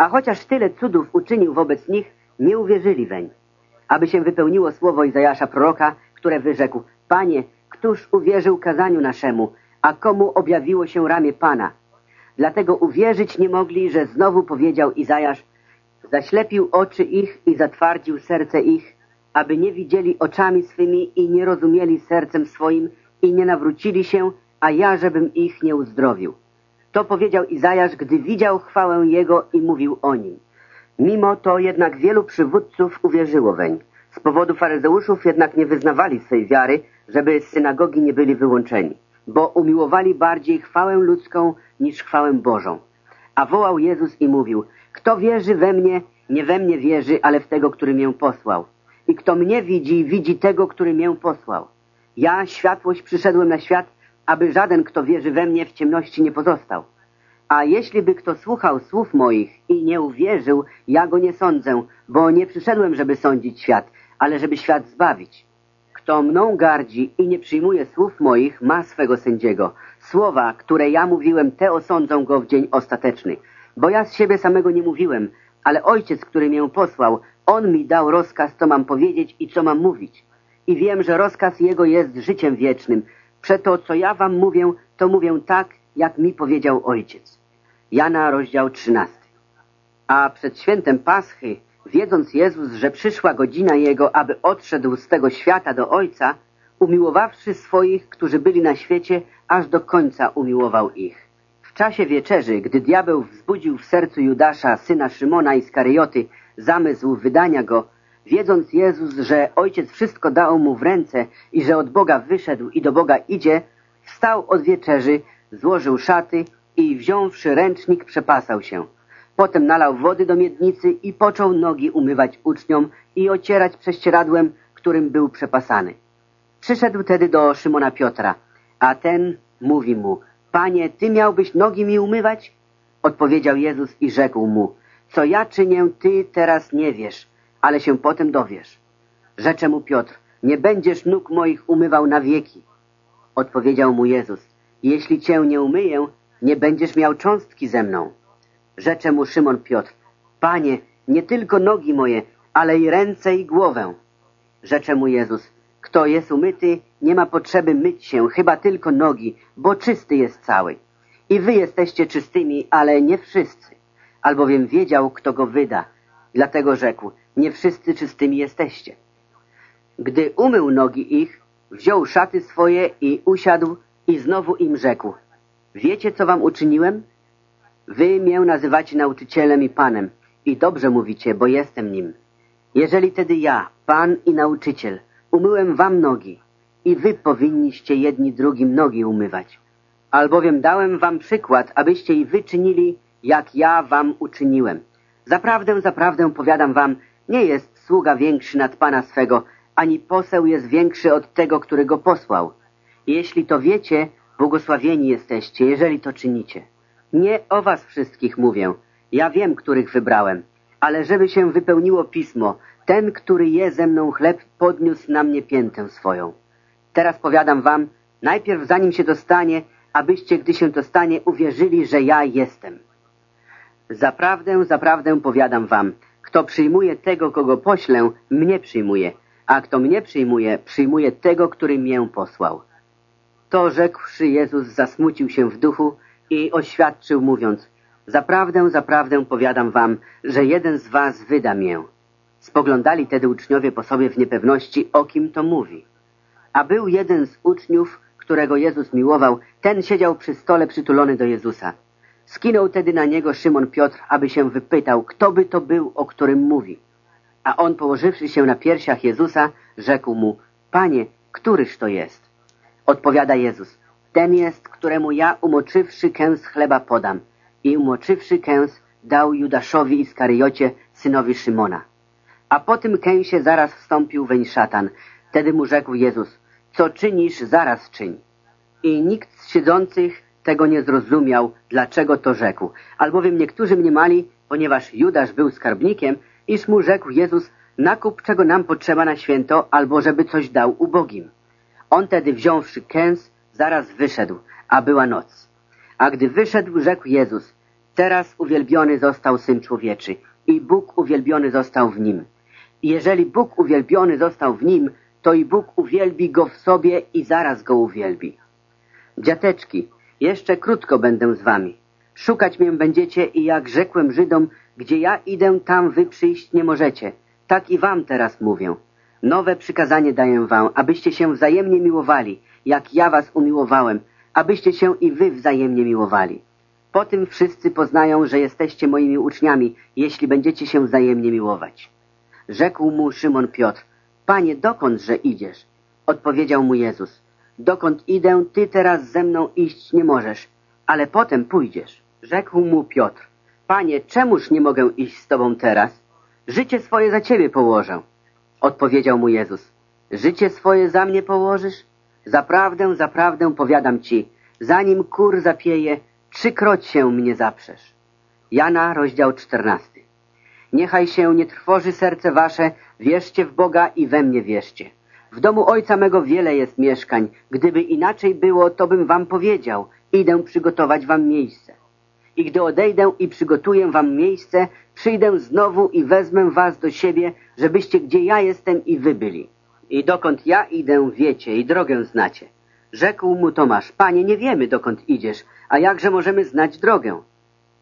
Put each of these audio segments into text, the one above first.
A chociaż tyle cudów uczynił wobec nich, nie uwierzyli weń. Aby się wypełniło słowo Izajasza proroka, które wyrzekł, Panie, któż uwierzył kazaniu naszemu, a komu objawiło się ramię Pana? Dlatego uwierzyć nie mogli, że znowu powiedział Izajasz, zaślepił oczy ich i zatwardził serce ich, aby nie widzieli oczami swymi i nie rozumieli sercem swoim i nie nawrócili się, a ja, żebym ich nie uzdrowił. To powiedział Izajasz, gdy widział chwałę Jego i mówił o nim. Mimo to jednak wielu przywódców uwierzyło weń. Z powodu faryzeuszów jednak nie wyznawali swej wiary, żeby z synagogi nie byli wyłączeni, bo umiłowali bardziej chwałę ludzką niż chwałę Bożą. A wołał Jezus i mówił, kto wierzy we mnie, nie we mnie wierzy, ale w tego, który mię posłał. I kto mnie widzi, widzi tego, który mię posłał. Ja, światłość, przyszedłem na świat, aby żaden, kto wierzy we mnie, w ciemności nie pozostał. A jeśli by kto słuchał słów moich i nie uwierzył, ja go nie sądzę, bo nie przyszedłem, żeby sądzić świat, ale żeby świat zbawić. Kto mną gardzi i nie przyjmuje słów moich, ma swego sędziego. Słowa, które ja mówiłem, te osądzą go w dzień ostateczny. Bo ja z siebie samego nie mówiłem, ale ojciec, który mię posłał, on mi dał rozkaz, co mam powiedzieć i co mam mówić. I wiem, że rozkaz jego jest życiem wiecznym. Przeto, co ja wam mówię, to mówię tak, jak mi powiedział ojciec. Jana, rozdział 13. A przed świętem Paschy, wiedząc Jezus, że przyszła godzina Jego, aby odszedł z tego świata do Ojca, umiłowawszy swoich, którzy byli na świecie, aż do końca umiłował ich. W czasie wieczerzy, gdy diabeł wzbudził w sercu Judasza, syna Szymona i Skarioty, zamysł wydania go, wiedząc Jezus, że Ojciec wszystko dał mu w ręce i że od Boga wyszedł i do Boga idzie, wstał od wieczerzy, złożył szaty i wziąwszy ręcznik przepasał się. Potem nalał wody do miednicy i począł nogi umywać uczniom i ocierać prześcieradłem, którym był przepasany. Przyszedł tedy do Szymona Piotra, a ten mówi mu, Panie, Ty miałbyś nogi mi umywać? Odpowiedział Jezus i rzekł mu, co ja czynię, Ty teraz nie wiesz, ale się potem dowiesz. Rzecze mu Piotr, nie będziesz nóg moich umywał na wieki. Odpowiedział mu Jezus, jeśli Cię nie umyję, nie będziesz miał cząstki ze mną. Rzecze mu Szymon Piotr, Panie, nie tylko nogi moje, ale i ręce i głowę. Rzecze mu Jezus, kto jest umyty, nie ma potrzeby myć się, chyba tylko nogi, bo czysty jest cały. I wy jesteście czystymi, ale nie wszyscy, albowiem wiedział, kto go wyda. Dlatego rzekł, nie wszyscy czystymi jesteście. Gdy umył nogi ich, wziął szaty swoje i usiadł i znowu im rzekł, wiecie, co wam uczyniłem? Wy mię nazywacie nauczycielem i panem i dobrze mówicie, bo jestem nim. Jeżeli tedy ja, pan i nauczyciel, umyłem wam nogi i wy powinniście jedni drugim nogi umywać. Albowiem dałem wam przykład, abyście i wy czynili, jak ja wam uczyniłem. Zaprawdę, zaprawdę powiadam wam, nie jest sługa większy nad pana swego, ani poseł jest większy od tego, który go posłał. Jeśli to wiecie, błogosławieni jesteście, jeżeli to czynicie. Nie o was wszystkich mówię. Ja wiem, których wybrałem. Ale żeby się wypełniło pismo, ten, który je ze mną chleb, podniósł na mnie piętę swoją. Teraz powiadam wam, najpierw zanim się dostanie, abyście, gdy się to stanie, uwierzyli, że ja jestem. Zaprawdę, zaprawdę powiadam wam, kto przyjmuje tego, kogo poślę, mnie przyjmuje, a kto mnie przyjmuje, przyjmuje tego, który mię posłał. To rzekłszy Jezus zasmucił się w duchu i oświadczył mówiąc, zaprawdę, zaprawdę powiadam wam, że jeden z was wyda mię. Spoglądali tedy uczniowie po sobie w niepewności, o kim to mówi. A był jeden z uczniów, którego Jezus miłował, ten siedział przy stole przytulony do Jezusa. Skinął tedy na niego Szymon Piotr, aby się wypytał, kto by to był, o którym mówi. A on, położywszy się na piersiach Jezusa, rzekł mu, Panie, któryż to jest? Odpowiada Jezus, ten jest, któremu ja umoczywszy kęs chleba podam. I umoczywszy kęs dał Judaszowi Iskariocie, synowi Szymona. A po tym kęsie zaraz wstąpił weń szatan. Wtedy mu rzekł Jezus, co czynisz, zaraz czyń. I nikt z siedzących tego nie zrozumiał, dlaczego to rzekł. Albowiem niektórzy mniemali, ponieważ Judasz był skarbnikiem, iż mu rzekł Jezus, nakup czego nam potrzeba na święto, albo żeby coś dał ubogim. On tedy wziąwszy kęs, zaraz wyszedł, a była noc. A gdy wyszedł, rzekł Jezus, Teraz uwielbiony został Syn Człowieczy i Bóg uwielbiony został w Nim. Jeżeli Bóg uwielbiony został w Nim, to i Bóg uwielbi Go w sobie i zaraz Go uwielbi. Dziateczki, jeszcze krótko będę z wami. Szukać mię będziecie i jak rzekłem Żydom, gdzie ja idę, tam wy przyjść nie możecie. Tak i wam teraz mówię. Nowe przykazanie daję wam, abyście się wzajemnie miłowali, jak ja was umiłowałem, abyście się i wy wzajemnie miłowali. Po tym wszyscy poznają, że jesteście moimi uczniami, jeśli będziecie się wzajemnie miłować. Rzekł mu Szymon Piotr, Panie, dokądże idziesz? Odpowiedział mu Jezus, dokąd idę, ty teraz ze mną iść nie możesz, ale potem pójdziesz. Rzekł mu Piotr, Panie, czemuż nie mogę iść z tobą teraz? Życie swoje za ciebie położę. Odpowiedział mu Jezus, życie swoje za mnie położysz? Zaprawdę, zaprawdę powiadam ci, zanim kur zapieje, trzykroć się mnie zaprzesz. Jana, rozdział czternasty. Niechaj się nie trwoży serce wasze, wierzcie w Boga i we mnie wierzcie. W domu ojca mego wiele jest mieszkań. Gdyby inaczej było, to bym wam powiedział. Idę przygotować wam miejsce. I gdy odejdę i przygotuję wam miejsce, przyjdę znowu i wezmę was do siebie, żebyście gdzie ja jestem i wy byli. I dokąd ja idę, wiecie i drogę znacie. Rzekł mu Tomasz, Panie, nie wiemy, dokąd idziesz, a jakże możemy znać drogę?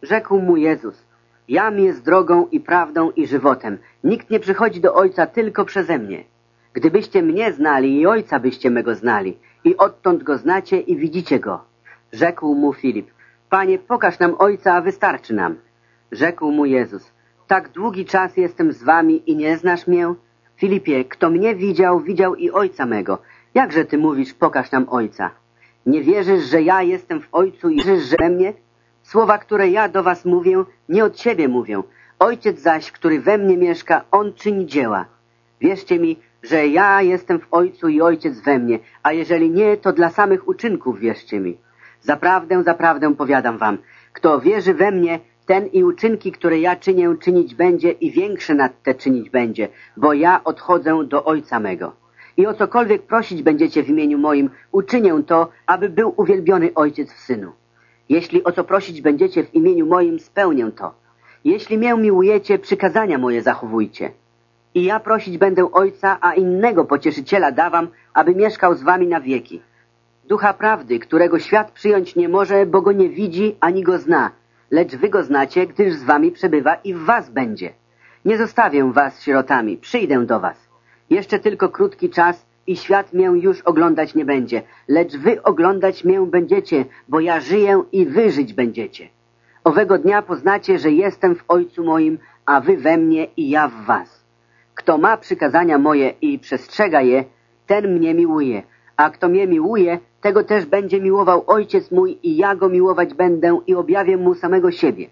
Rzekł mu Jezus, Jam jest drogą i prawdą i żywotem. Nikt nie przychodzi do Ojca tylko przeze mnie. Gdybyście mnie znali i Ojca byście mego znali, i odtąd go znacie i widzicie go. Rzekł mu Filip, Panie, pokaż nam Ojca, a wystarczy nam. Rzekł mu Jezus, tak długi czas jestem z wami i nie znasz mię? Filipie, kto mnie widział, widział i Ojca mego. Jakże ty mówisz, pokaż nam Ojca? Nie wierzysz, że ja jestem w Ojcu i wierzysz, że we mnie? Słowa, które ja do was mówię, nie od siebie mówię. Ojciec zaś, który we mnie mieszka, On czyni dzieła. Wierzcie mi, że ja jestem w Ojcu i Ojciec we mnie, a jeżeli nie, to dla samych uczynków wierzcie mi. Zaprawdę, zaprawdę powiadam wam, kto wierzy we mnie, ten i uczynki, które ja czynię, czynić będzie i większe nad te czynić będzie, bo ja odchodzę do Ojca mego. I o cokolwiek prosić będziecie w imieniu moim, uczynię to, aby był uwielbiony Ojciec w Synu. Jeśli o co prosić będziecie w imieniu moim, spełnię to. Jeśli mię miłujecie, przykazania moje zachowujcie. I ja prosić będę Ojca, a innego pocieszyciela dawam, aby mieszkał z wami na wieki. Ducha prawdy, którego świat przyjąć nie może, bo go nie widzi ani go zna, lecz wy go znacie, gdyż z wami przebywa i w was będzie. Nie zostawię was sierotami, przyjdę do was. Jeszcze tylko krótki czas i świat mię już oglądać nie będzie, lecz wy oglądać mię będziecie, bo ja żyję i wy żyć będziecie. Owego dnia poznacie, że jestem w Ojcu moim, a wy we mnie i ja w was. Kto ma przykazania moje i przestrzega je, ten mnie miłuje, a kto mnie miłuje, tego też będzie miłował Ojciec mój i ja go miłować będę i objawię mu samego siebie.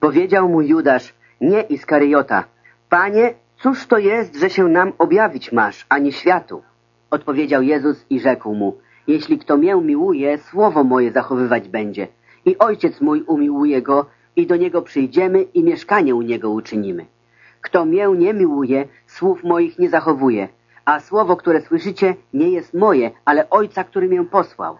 Powiedział mu Judasz, nie Iskariota, Panie, cóż to jest, że się nam objawić masz, ani światu? Odpowiedział Jezus i rzekł mu, jeśli kto mię miłuje, słowo moje zachowywać będzie. I ojciec mój umiłuje go i do niego przyjdziemy i mieszkanie u niego uczynimy. Kto mię nie miłuje, słów moich nie zachowuje, a słowo, które słyszycie, nie jest moje, ale ojca, który mię posłał.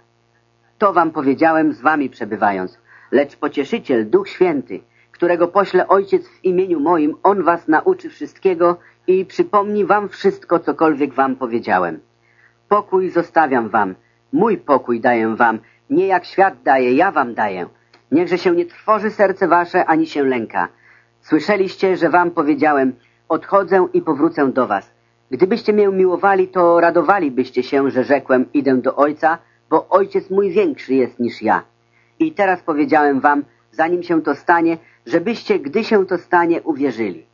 To wam powiedziałem z wami przebywając, lecz pocieszyciel, Duch Święty, którego pośle ojciec w imieniu moim, on was nauczy wszystkiego i przypomni wam wszystko, cokolwiek wam powiedziałem. Pokój zostawiam wam, mój pokój daję wam, nie jak świat daje, ja wam daję. Niechże się nie trwoży serce wasze, ani się lęka. Słyszeliście, że wam powiedziałem, odchodzę i powrócę do was. Gdybyście mnie miłowali, to radowalibyście się, że rzekłem, idę do Ojca, bo Ojciec mój większy jest niż ja. I teraz powiedziałem wam, zanim się to stanie, żebyście, gdy się to stanie, uwierzyli.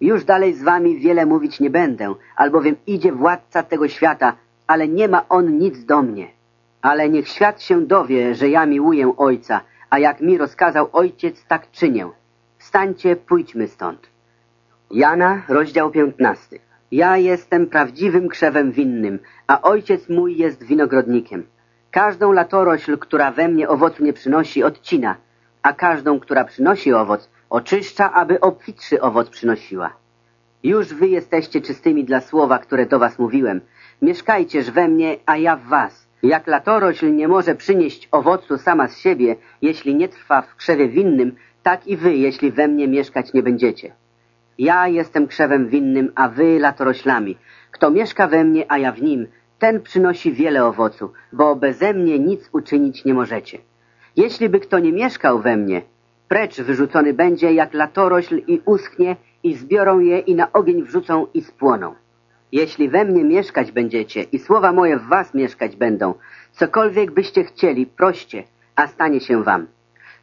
Już dalej z wami wiele mówić nie będę, albowiem idzie władca tego świata, ale nie ma on nic do mnie. Ale niech świat się dowie, że ja miłuję Ojca, a jak mi rozkazał Ojciec, tak czynię. Wstańcie, pójdźmy stąd. Jana, rozdział 15. Ja jestem prawdziwym krzewem winnym, a Ojciec mój jest winogrodnikiem. Każdą latorośl, która we mnie owocu nie przynosi, odcina, a każdą, która przynosi owoc, oczyszcza, aby obfitszy owoc przynosiła. Już wy jesteście czystymi dla słowa, które do was mówiłem, Mieszkajcież we mnie, a ja w was. Jak latorośl nie może przynieść owocu sama z siebie, jeśli nie trwa w krzewie winnym, tak i wy, jeśli we mnie mieszkać nie będziecie. Ja jestem krzewem winnym, a wy latoroślami. Kto mieszka we mnie, a ja w nim, ten przynosi wiele owocu, bo beze mnie nic uczynić nie możecie. Jeśli by kto nie mieszkał we mnie, precz wyrzucony będzie jak latorośl i uschnie i zbiorą je i na ogień wrzucą i spłoną. Jeśli we mnie mieszkać będziecie i słowa moje w was mieszkać będą, cokolwiek byście chcieli, proście, a stanie się wam.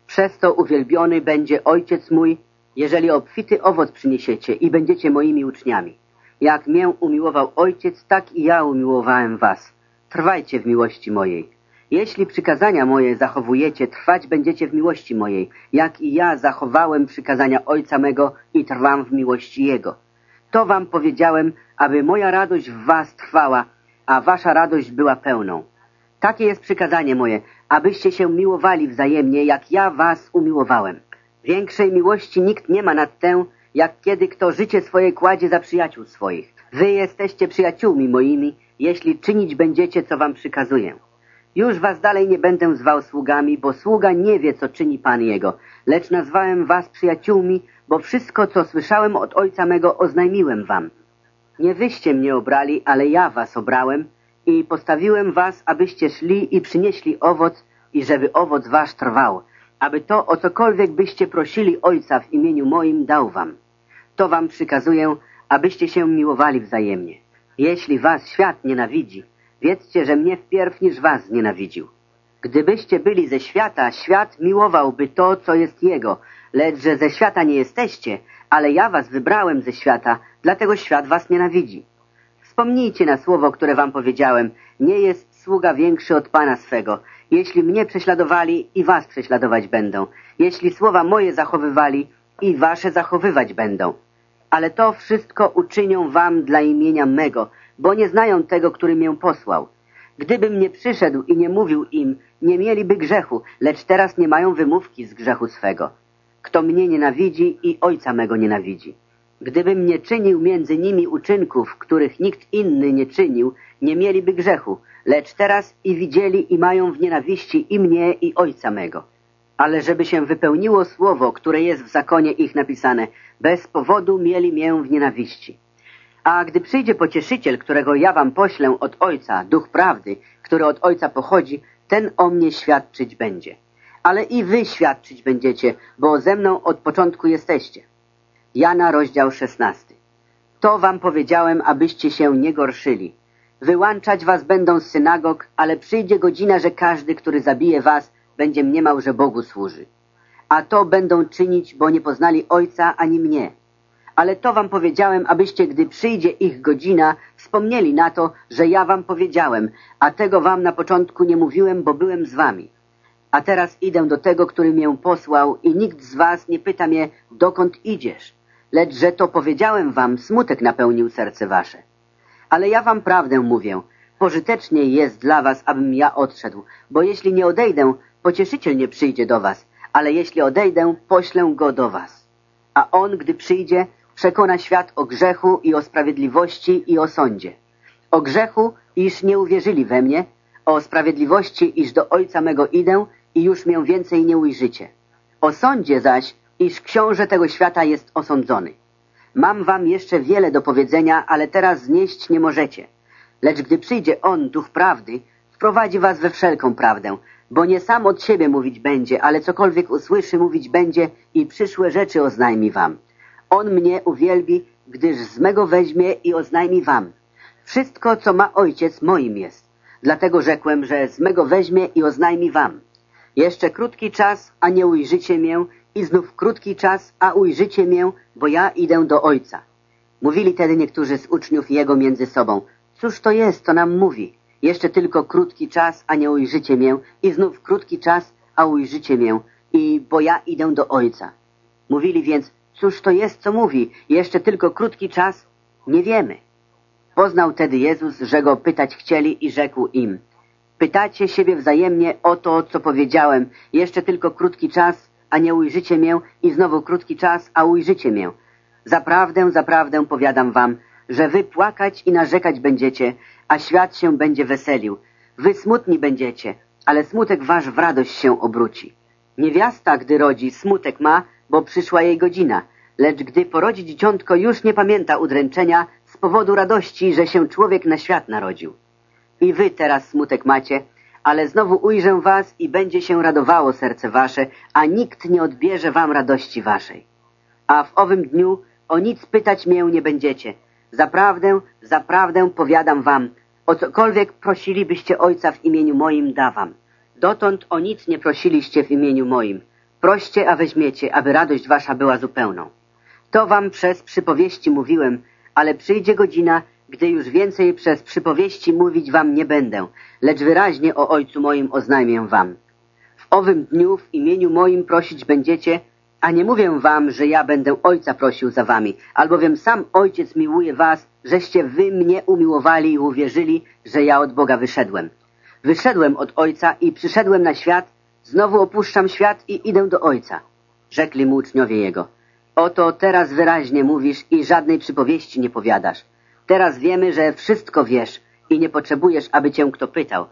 Przez to uwielbiony będzie Ojciec mój, jeżeli obfity owoc przyniesiecie i będziecie moimi uczniami. Jak mię umiłował Ojciec, tak i ja umiłowałem was. Trwajcie w miłości mojej. Jeśli przykazania moje zachowujecie, trwać będziecie w miłości mojej, jak i ja zachowałem przykazania Ojca mego i trwam w miłości Jego. To wam powiedziałem, aby moja radość w was trwała, a wasza radość była pełną. Takie jest przykazanie moje, abyście się miłowali wzajemnie, jak ja was umiłowałem. Większej miłości nikt nie ma nad tę, jak kiedy kto życie swoje kładzie za przyjaciół swoich. Wy jesteście przyjaciółmi moimi, jeśli czynić będziecie, co wam przykazuję. Już was dalej nie będę zwał sługami, bo sługa nie wie, co czyni Pan Jego, lecz nazwałem was przyjaciółmi, bo wszystko, co słyszałem od Ojca mego, oznajmiłem wam. Nie wyście mnie obrali, ale ja was obrałem i postawiłem was, abyście szli i przynieśli owoc i żeby owoc wasz trwał, aby to, o cokolwiek byście prosili Ojca w imieniu moim, dał wam. To wam przykazuję, abyście się miłowali wzajemnie. Jeśli was świat nienawidzi, wiedzcie, że mnie wpierw niż was nienawidził. Gdybyście byli ze świata, świat miłowałby to, co jest jego, lecz że ze świata nie jesteście, ale ja was wybrałem ze świata, dlatego świat was nienawidzi. Wspomnijcie na słowo, które wam powiedziałem. Nie jest sługa większy od Pana swego. Jeśli mnie prześladowali, i was prześladować będą. Jeśli słowa moje zachowywali, i wasze zachowywać będą. Ale to wszystko uczynią wam dla imienia mego, bo nie znają tego, który mię posłał. Gdybym nie przyszedł i nie mówił im, nie mieliby grzechu, lecz teraz nie mają wymówki z grzechu swego. Kto mnie nienawidzi i ojca mego nienawidzi. Gdybym nie czynił między nimi uczynków, których nikt inny nie czynił, nie mieliby grzechu, lecz teraz i widzieli i mają w nienawiści i mnie, i ojca mego. Ale żeby się wypełniło słowo, które jest w zakonie ich napisane, bez powodu mieli mię w nienawiści. A gdy przyjdzie pocieszyciel, którego ja wam poślę od Ojca, duch prawdy, który od Ojca pochodzi, ten o mnie świadczyć będzie. Ale i wy świadczyć będziecie, bo ze mną od początku jesteście. Jana, rozdział 16. To wam powiedziałem, abyście się nie gorszyli. Wyłączać was będą z synagog, ale przyjdzie godzina, że każdy, który zabije was, będzie mniemał, że Bogu służy. A to będą czynić, bo nie poznali Ojca ani mnie. Ale to wam powiedziałem, abyście, gdy przyjdzie ich godzina, wspomnieli na to, że ja wam powiedziałem, a tego wam na początku nie mówiłem, bo byłem z wami. A teraz idę do tego, który mię posłał i nikt z was nie pyta mnie, dokąd idziesz lecz że to powiedziałem wam, smutek napełnił serce wasze. Ale ja wam prawdę mówię, pożytecznie jest dla was, abym ja odszedł, bo jeśli nie odejdę, pocieszyciel nie przyjdzie do was, ale jeśli odejdę, poślę go do was. A on, gdy przyjdzie, przekona świat o grzechu i o sprawiedliwości i o sądzie. O grzechu, iż nie uwierzyli we mnie, o sprawiedliwości, iż do Ojca mego idę i już mię więcej nie ujrzycie. O sądzie zaś, iż książę tego świata jest osądzony. Mam wam jeszcze wiele do powiedzenia, ale teraz znieść nie możecie. Lecz gdy przyjdzie On, Duch Prawdy, wprowadzi was we wszelką prawdę, bo nie sam od siebie mówić będzie, ale cokolwiek usłyszy mówić będzie i przyszłe rzeczy oznajmi wam. On mnie uwielbi, gdyż z mego weźmie i oznajmi wam. Wszystko, co ma Ojciec, moim jest. Dlatego rzekłem, że z mego weźmie i oznajmi wam. Jeszcze krótki czas, a nie ujrzycie mię i znów krótki czas, a ujrzycie mię, bo ja idę do Ojca. Mówili tedy niektórzy z uczniów Jego między sobą. Cóż to jest, co nam mówi? Jeszcze tylko krótki czas, a nie ujrzycie mię i znów krótki czas, a ujrzycie mię i bo ja idę do Ojca. Mówili więc, cóż to jest, co mówi? Jeszcze tylko krótki czas? Nie wiemy. Poznał tedy Jezus, że go pytać chcieli i rzekł im. Pytacie siebie wzajemnie o to, co powiedziałem. Jeszcze tylko krótki czas, a nie ujrzycie mię i znowu krótki czas, a ujrzycie mię. Zaprawdę, zaprawdę powiadam wam, że wy płakać i narzekać będziecie, a świat się będzie weselił. Wy smutni będziecie, ale smutek wasz w radość się obróci. Niewiasta, gdy rodzi, smutek ma, bo przyszła jej godzina. Lecz gdy porodzi dzieciątko, już nie pamięta udręczenia z powodu radości, że się człowiek na świat narodził. I wy teraz smutek macie, ale znowu ujrzę was i będzie się radowało serce wasze, a nikt nie odbierze wam radości waszej. A w owym dniu o nic pytać mię nie będziecie. Zaprawdę, zaprawdę powiadam wam, o cokolwiek prosilibyście Ojca w imieniu moim dawam. Dotąd o nic nie prosiliście w imieniu moim. Proście, a weźmiecie, aby radość wasza była zupełną. To wam przez przypowieści mówiłem, ale przyjdzie godzina, gdy już więcej przez przypowieści mówić wam nie będę, lecz wyraźnie o Ojcu moim oznajmię wam. W owym dniu w imieniu moim prosić będziecie, a nie mówię wam, że ja będę Ojca prosił za wami, albowiem sam Ojciec miłuje was, żeście wy mnie umiłowali i uwierzyli, że ja od Boga wyszedłem. Wyszedłem od Ojca i przyszedłem na świat, znowu opuszczam świat i idę do Ojca. Rzekli mu uczniowie Jego. Oto teraz wyraźnie mówisz i żadnej przypowieści nie powiadasz. Teraz wiemy, że wszystko wiesz i nie potrzebujesz, aby cię kto pytał.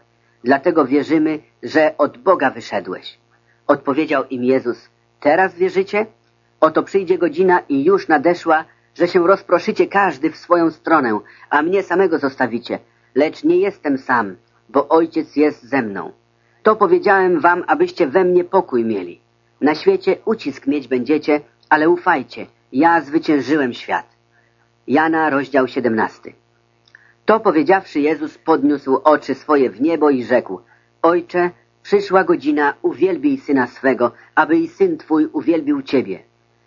Dlatego wierzymy, że od Boga wyszedłeś. Odpowiedział im Jezus, teraz wierzycie? Oto przyjdzie godzina i już nadeszła, że się rozproszycie każdy w swoją stronę, a mnie samego zostawicie. Lecz nie jestem sam, bo Ojciec jest ze mną. To powiedziałem wam, abyście we mnie pokój mieli. Na świecie ucisk mieć będziecie, ale ufajcie, ja zwyciężyłem świat. Jana, rozdział 17. To powiedziawszy, Jezus podniósł oczy swoje w niebo i rzekł, Ojcze, przyszła godzina, uwielbij Syna swego, aby i Syn Twój uwielbił Ciebie.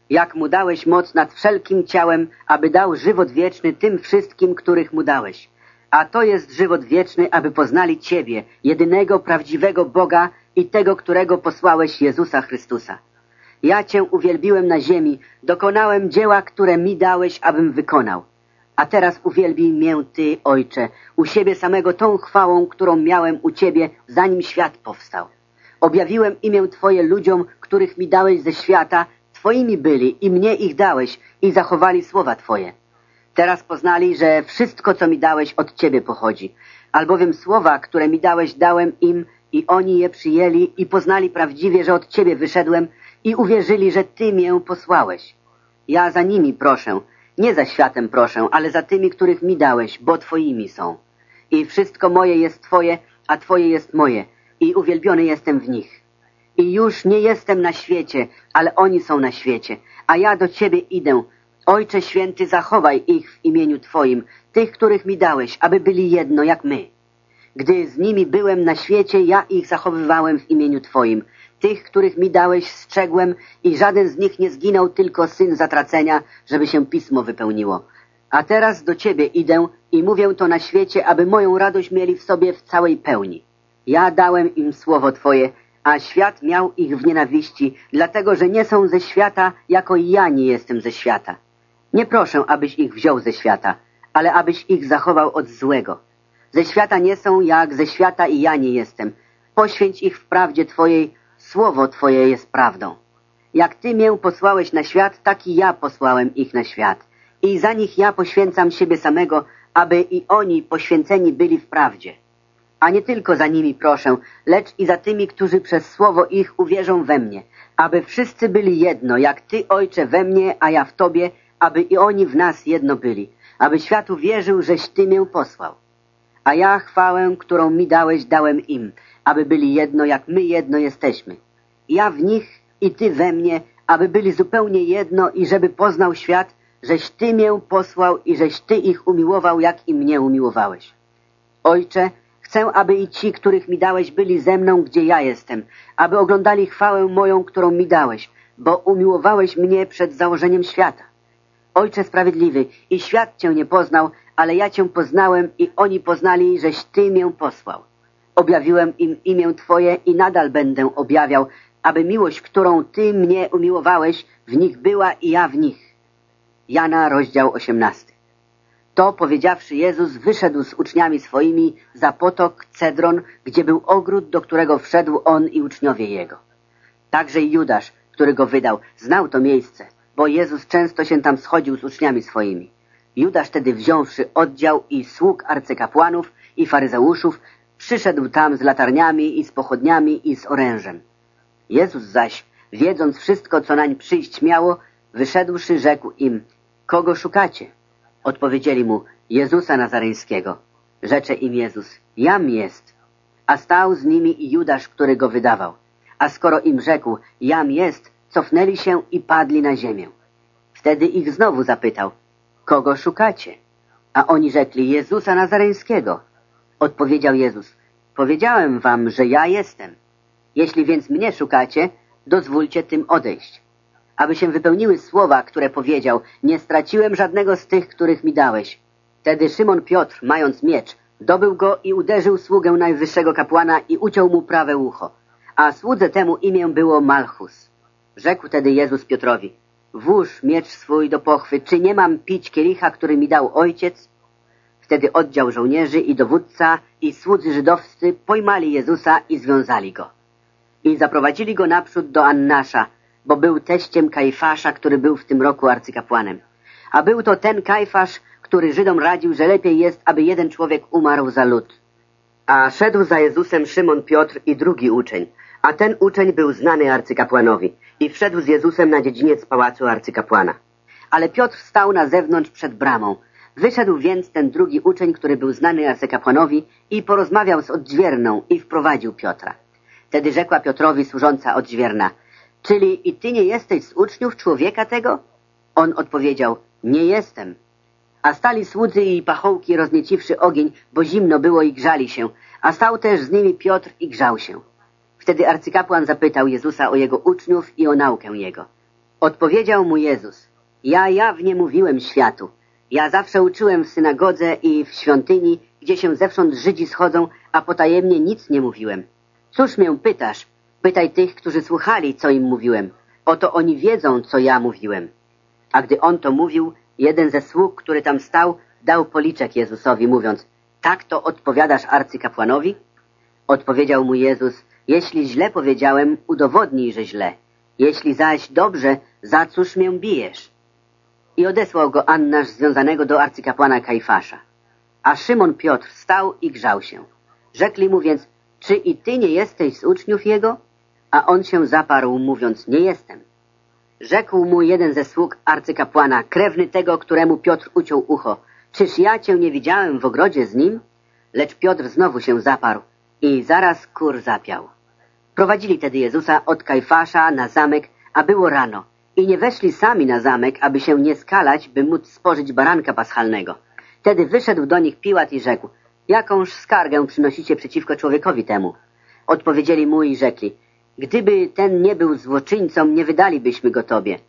Jak Mu dałeś moc nad wszelkim ciałem, aby dał żywot wieczny tym wszystkim, których Mu dałeś. A to jest żywot wieczny, aby poznali Ciebie, jedynego prawdziwego Boga i tego, którego posłałeś Jezusa Chrystusa. Ja Cię uwielbiłem na ziemi, dokonałem dzieła, które mi dałeś, abym wykonał. A teraz uwielbij mię Ty, Ojcze, u siebie samego tą chwałą, którą miałem u Ciebie, zanim świat powstał. Objawiłem imię Twoje ludziom, których mi dałeś ze świata, Twoimi byli i mnie ich dałeś i zachowali słowa Twoje. Teraz poznali, że wszystko, co mi dałeś, od Ciebie pochodzi, albowiem słowa, które mi dałeś, dałem im i oni je przyjęli i poznali prawdziwie, że od Ciebie wyszedłem i uwierzyli, że Ty mię posłałeś. Ja za nimi proszę, nie za światem proszę, ale za tymi, których mi dałeś, bo Twoimi są. I wszystko moje jest Twoje, a Twoje jest moje i uwielbiony jestem w nich. I już nie jestem na świecie, ale oni są na świecie, a ja do Ciebie idę. Ojcze Święty, zachowaj ich w imieniu Twoim, tych, których mi dałeś, aby byli jedno jak my. Gdy z nimi byłem na świecie, ja ich zachowywałem w imieniu Twoim. Tych, których mi dałeś, strzegłem i żaden z nich nie zginął, tylko syn zatracenia, żeby się pismo wypełniło. A teraz do Ciebie idę i mówię to na świecie, aby moją radość mieli w sobie w całej pełni. Ja dałem im słowo Twoje, a świat miał ich w nienawiści, dlatego że nie są ze świata, jako ja nie jestem ze świata. Nie proszę, abyś ich wziął ze świata, ale abyś ich zachował od złego. Ze świata nie są, jak ze świata i ja nie jestem. Poświęć ich w prawdzie Twojej, słowo Twoje jest prawdą. Jak Ty mię posłałeś na świat, tak i ja posłałem ich na świat. I za nich ja poświęcam siebie samego, aby i oni poświęceni byli w prawdzie. A nie tylko za nimi proszę, lecz i za tymi, którzy przez słowo ich uwierzą we mnie, aby wszyscy byli jedno, jak Ty, Ojcze, we mnie, a ja w Tobie, aby i oni w nas jedno byli, aby światu wierzył, żeś Ty mię posłał. A ja chwałę, którą mi dałeś, dałem im, aby byli jedno, jak my jedno jesteśmy. Ja w nich i Ty we mnie, aby byli zupełnie jedno i żeby poznał świat, żeś Ty mię posłał i żeś Ty ich umiłował, jak i mnie umiłowałeś. Ojcze, chcę, aby i ci, których mi dałeś, byli ze mną, gdzie ja jestem, aby oglądali chwałę moją, którą mi dałeś, bo umiłowałeś mnie przed założeniem świata. Ojcze Sprawiedliwy, i świat Cię nie poznał, ale ja Cię poznałem i oni poznali, żeś Ty mię posłał. Objawiłem im imię Twoje i nadal będę objawiał, aby miłość, którą Ty mnie umiłowałeś, w nich była i ja w nich. Jana, rozdział 18. To powiedziawszy Jezus wyszedł z uczniami swoimi za potok Cedron, gdzie był ogród, do którego wszedł on i uczniowie jego. Także i Judasz, który go wydał, znał to miejsce, bo Jezus często się tam schodził z uczniami swoimi. Judasz tedy wziąwszy oddział i sług arcykapłanów i faryzeuszów, przyszedł tam z latarniami i z pochodniami i z orężem. Jezus zaś, wiedząc wszystko, co nań przyjść miało, wyszedłszy, rzekł im, kogo szukacie? Odpowiedzieli mu, Jezusa Nazareńskiego. Rzecze im Jezus, jam jest. A stał z nimi i Judasz, który go wydawał. A skoro im rzekł, jam jest, cofnęli się i padli na ziemię. Wtedy ich znowu zapytał, kogo szukacie? A oni rzekli, Jezusa Nazareńskiego. Odpowiedział Jezus, powiedziałem wam, że ja jestem. Jeśli więc mnie szukacie, dozwólcie tym odejść. Aby się wypełniły słowa, które powiedział, nie straciłem żadnego z tych, których mi dałeś. Wtedy Szymon Piotr, mając miecz, dobył go i uderzył sługę najwyższego kapłana i uciął mu prawe ucho. A słudze temu imię było Malchus. Rzekł tedy Jezus Piotrowi, włóż miecz swój do pochwy, czy nie mam pić kielicha, który mi dał ojciec? Wtedy oddział żołnierzy i dowódca i słudzy żydowscy pojmali Jezusa i związali go. I zaprowadzili go naprzód do Annasza, bo był teściem Kajfasza, który był w tym roku arcykapłanem. A był to ten Kajfasz, który Żydom radził, że lepiej jest, aby jeden człowiek umarł za lud. A szedł za Jezusem Szymon Piotr i drugi uczeń, a ten uczeń był znany arcykapłanowi i wszedł z Jezusem na dziedziniec pałacu arcykapłana. Ale Piotr stał na zewnątrz przed bramą. Wyszedł więc ten drugi uczeń, który był znany arcykapłanowi i porozmawiał z odźwierną i wprowadził Piotra. Wtedy rzekła Piotrowi służąca odźwierna, czyli i ty nie jesteś z uczniów człowieka tego? On odpowiedział, nie jestem. A stali słudzy i pachołki roznieciwszy ogień, bo zimno było i grzali się, a stał też z nimi Piotr i grzał się. Wtedy arcykapłan zapytał Jezusa o jego uczniów i o naukę jego. Odpowiedział mu Jezus, ja jawnie mówiłem światu. Ja zawsze uczyłem w synagodze i w świątyni, gdzie się zewsząd Żydzi schodzą, a potajemnie nic nie mówiłem. Cóż mię pytasz? Pytaj tych, którzy słuchali, co im mówiłem. Oto oni wiedzą, co ja mówiłem. A gdy on to mówił, jeden ze sług, który tam stał, dał policzek Jezusowi, mówiąc, tak to odpowiadasz arcykapłanowi? Odpowiedział mu Jezus, jeśli źle powiedziałem, udowodnij, że źle. Jeśli zaś dobrze, za cóż mię bijesz? I odesłał go Annasz związanego do arcykapłana Kajfasza. A Szymon Piotr stał i grzał się. Rzekli mu więc, czy i ty nie jesteś z uczniów jego? A on się zaparł, mówiąc, nie jestem. Rzekł mu jeden ze sług arcykapłana, krewny tego, któremu Piotr uciął ucho. Czyż ja cię nie widziałem w ogrodzie z nim? Lecz Piotr znowu się zaparł i zaraz kur zapiał. Prowadzili tedy Jezusa od Kajfasza na zamek, a było rano i nie weszli sami na zamek, aby się nie skalać, by móc spożyć baranka paschalnego. Wtedy wyszedł do nich Piłat i rzekł, jakąż skargę przynosicie przeciwko człowiekowi temu? Odpowiedzieli mu i rzekli, gdyby ten nie był złoczyńcą, nie wydalibyśmy go tobie.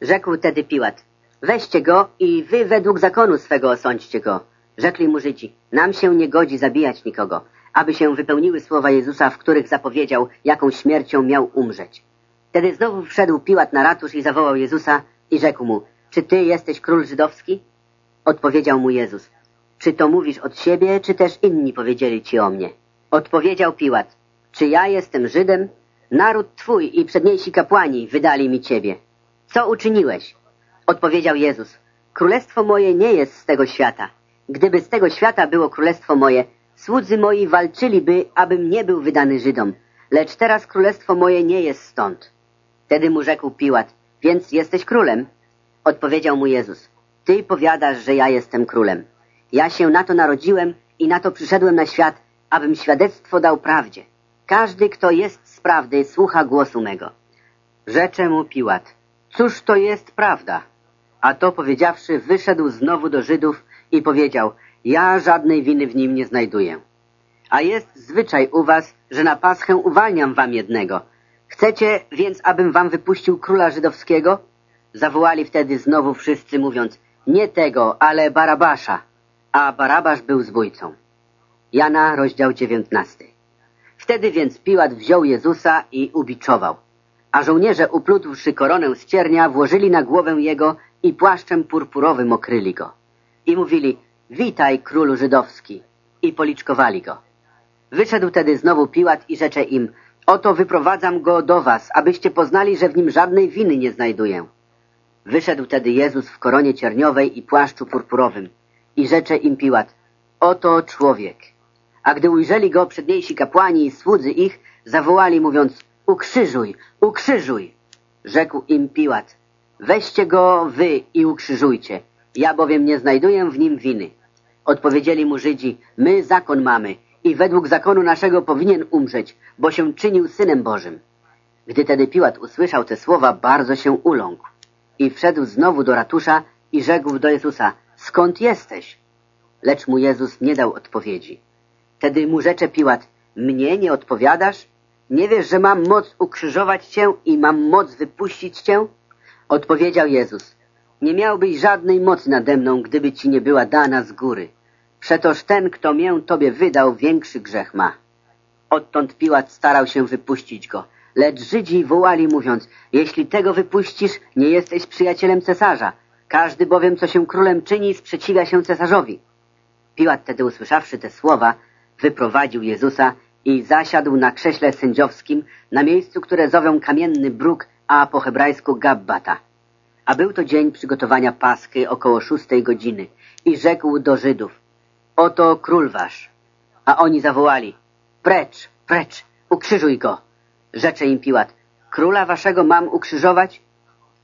Rzekł tedy Piłat, weźcie go i wy według zakonu swego osądźcie go. Rzekli mu Żydzi, nam się nie godzi zabijać nikogo, aby się wypełniły słowa Jezusa, w których zapowiedział, jaką śmiercią miał umrzeć. Wtedy znowu wszedł Piłat na ratusz i zawołał Jezusa i rzekł mu, czy ty jesteś król żydowski? Odpowiedział mu Jezus, czy to mówisz od siebie, czy też inni powiedzieli ci o mnie? Odpowiedział Piłat, czy ja jestem Żydem? Naród twój i przedniejsi kapłani wydali mi ciebie. Co uczyniłeś? Odpowiedział Jezus, królestwo moje nie jest z tego świata. Gdyby z tego świata było królestwo moje, słudzy moi walczyliby, abym nie był wydany Żydom. Lecz teraz królestwo moje nie jest stąd. Wtedy mu rzekł Piłat, więc jesteś królem? Odpowiedział mu Jezus, ty powiadasz, że ja jestem królem. Ja się na to narodziłem i na to przyszedłem na świat, abym świadectwo dał prawdzie. Każdy, kto jest z prawdy, słucha głosu mego. Rzecze mu Piłat, cóż to jest prawda? A to powiedziawszy, wyszedł znowu do Żydów i powiedział, ja żadnej winy w nim nie znajduję. A jest zwyczaj u was, że na paschę uwalniam wam jednego. Chcecie więc, abym wam wypuścił króla żydowskiego? Zawołali wtedy znowu wszyscy, mówiąc, nie tego, ale Barabasza a Barabasz był zbójcą. Jana, rozdział 19. Wtedy więc Piłat wziął Jezusa i ubiczował, a żołnierze uplutwszy koronę z ciernia włożyli na głowę jego i płaszczem purpurowym okryli go. I mówili, witaj królu żydowski, i policzkowali go. Wyszedł tedy znowu Piłat i rzecze im, oto wyprowadzam go do was, abyście poznali, że w nim żadnej winy nie znajduję. Wyszedł tedy Jezus w koronie cierniowej i płaszczu purpurowym i rzecze im Piłat, oto człowiek. A gdy ujrzeli go przedniejsi kapłani i słudzy ich, zawołali mówiąc, ukrzyżuj, ukrzyżuj. Rzekł im Piłat, weźcie go wy i ukrzyżujcie, ja bowiem nie znajduję w nim winy. Odpowiedzieli mu Żydzi, my zakon mamy i według zakonu naszego powinien umrzeć, bo się czynił Synem Bożym. Gdy tedy Piłat usłyszał te słowa, bardzo się uląkł i wszedł znowu do ratusza i rzekł do Jezusa, skąd jesteś? Lecz mu Jezus nie dał odpowiedzi. Tedy mu rzecze Piłat, mnie nie odpowiadasz? Nie wiesz, że mam moc ukrzyżować cię i mam moc wypuścić cię? Odpowiedział Jezus, nie miałbyś żadnej mocy nade mną, gdyby ci nie była dana z góry. Przetoż ten, kto mię tobie wydał, większy grzech ma. Odtąd Piłat starał się wypuścić go, lecz Żydzi wołali mówiąc, jeśli tego wypuścisz, nie jesteś przyjacielem cesarza. Każdy bowiem, co się królem czyni, sprzeciwia się cesarzowi. Piłat tedy usłyszawszy te słowa, wyprowadził Jezusa i zasiadł na krześle sędziowskim na miejscu, które zowią kamienny bruk, a po hebrajsku Gabbata. A był to dzień przygotowania Paschy około szóstej godziny i rzekł do Żydów, oto król wasz. A oni zawołali, precz, precz, ukrzyżuj go. Rzecze im Piłat, króla waszego mam ukrzyżować?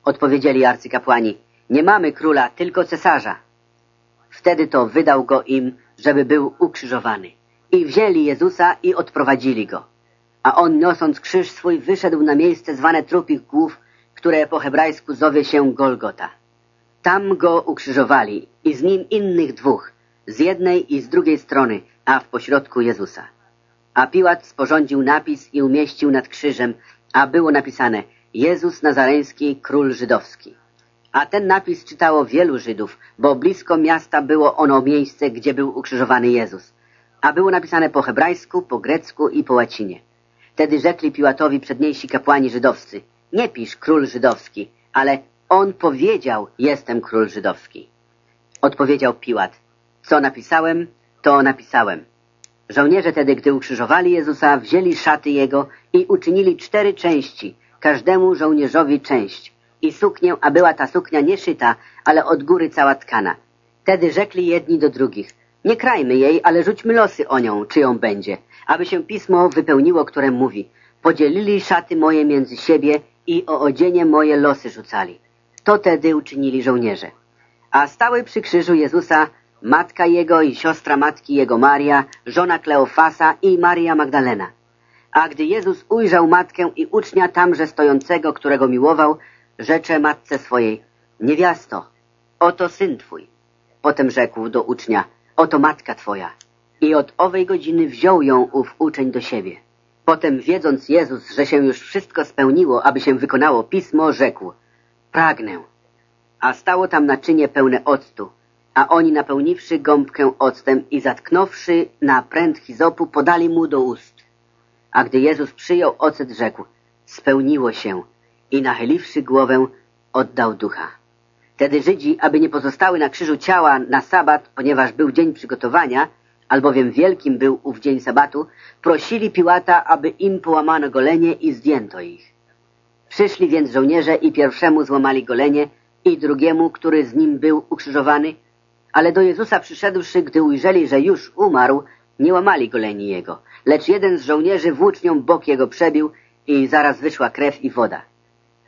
Odpowiedzieli arcykapłani, nie mamy króla, tylko cesarza. Wtedy to wydał go im, żeby był ukrzyżowany. I wzięli Jezusa i odprowadzili go. A on, niosąc krzyż swój, wyszedł na miejsce zwane trupich głów, które po hebrajsku zowie się Golgota. Tam go ukrzyżowali i z nim innych dwóch, z jednej i z drugiej strony, a w pośrodku Jezusa. A Piłat sporządził napis i umieścił nad krzyżem, a było napisane Jezus Nazareński, król żydowski. A ten napis czytało wielu Żydów, bo blisko miasta było ono miejsce, gdzie był ukrzyżowany Jezus. A było napisane po hebrajsku, po grecku i po łacinie. Wtedy rzekli Piłatowi przedniejsi kapłani żydowscy, nie pisz król żydowski, ale on powiedział, jestem król żydowski. Odpowiedział Piłat, co napisałem, to napisałem. Żołnierze tedy, gdy ukrzyżowali Jezusa, wzięli szaty Jego i uczynili cztery części, każdemu żołnierzowi część i suknię, a była ta suknia nie szyta, ale od góry cała tkana. Tedy rzekli jedni do drugich, nie krajmy jej, ale rzućmy losy o nią, czy ją będzie, aby się pismo wypełniło, które mówi, podzielili szaty moje między siebie i o odzienie moje losy rzucali. To tedy uczynili żołnierze. A stały przy krzyżu Jezusa matka jego i siostra matki jego Maria, żona Kleofasa i Maria Magdalena. A gdy Jezus ujrzał matkę i ucznia tamże stojącego, którego miłował, rzecze matce swojej, niewiasto, oto syn twój. Potem rzekł do ucznia, oto matka twoja. I od owej godziny wziął ją ów uczeń do siebie. Potem, wiedząc Jezus, że się już wszystko spełniło, aby się wykonało pismo, rzekł, pragnę. A stało tam naczynie pełne octu, a oni napełniwszy gąbkę octem i zatknąwszy na pręt hizopu, podali mu do ust. A gdy Jezus przyjął ocet, rzekł, spełniło się i nachyliwszy głowę, oddał ducha. Wtedy Żydzi, aby nie pozostały na krzyżu ciała na sabat, ponieważ był dzień przygotowania, albowiem wielkim był ów dzień sabatu, prosili Piłata, aby im połamano golenie i zdjęto ich. Przyszli więc żołnierze i pierwszemu złamali golenie i drugiemu, który z nim był ukrzyżowany, ale do Jezusa przyszedłszy, gdy ujrzeli, że już umarł, nie łamali goleni jego, lecz jeden z żołnierzy włócznią bok jego przebił i zaraz wyszła krew i woda.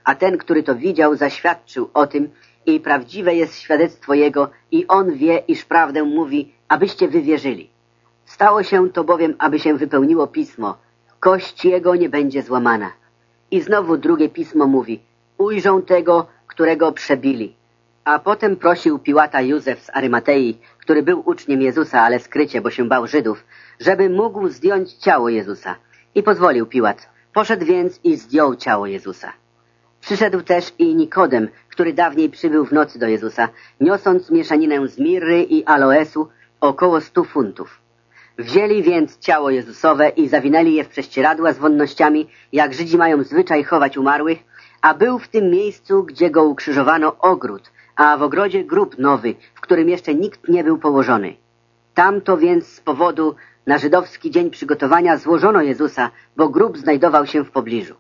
A ten, który to widział, zaświadczył o tym i prawdziwe jest świadectwo jego i on wie, iż prawdę mówi, abyście wy wierzyli. Stało się to bowiem, aby się wypełniło pismo. Kość jego nie będzie złamana. I znowu drugie pismo mówi, ujrzą tego, którego przebili. A potem prosił Piłata Józef z Arymatei, który był uczniem Jezusa, ale skrycie, bo się bał Żydów, żeby mógł zdjąć ciało Jezusa. I pozwolił Piłat. Poszedł więc i zdjął ciało Jezusa. Przyszedł też i Nikodem, który dawniej przybył w nocy do Jezusa, niosąc mieszaninę z mirry i aloesu około stu funtów. Wzięli więc ciało Jezusowe i zawinęli je w prześcieradła z wonnościami, jak Żydzi mają zwyczaj chować umarłych, a był w tym miejscu, gdzie go ukrzyżowano ogród, a w ogrodzie grób nowy, w którym jeszcze nikt nie był położony. Tamto więc z powodu na żydowski dzień przygotowania złożono Jezusa, bo grób znajdował się w pobliżu.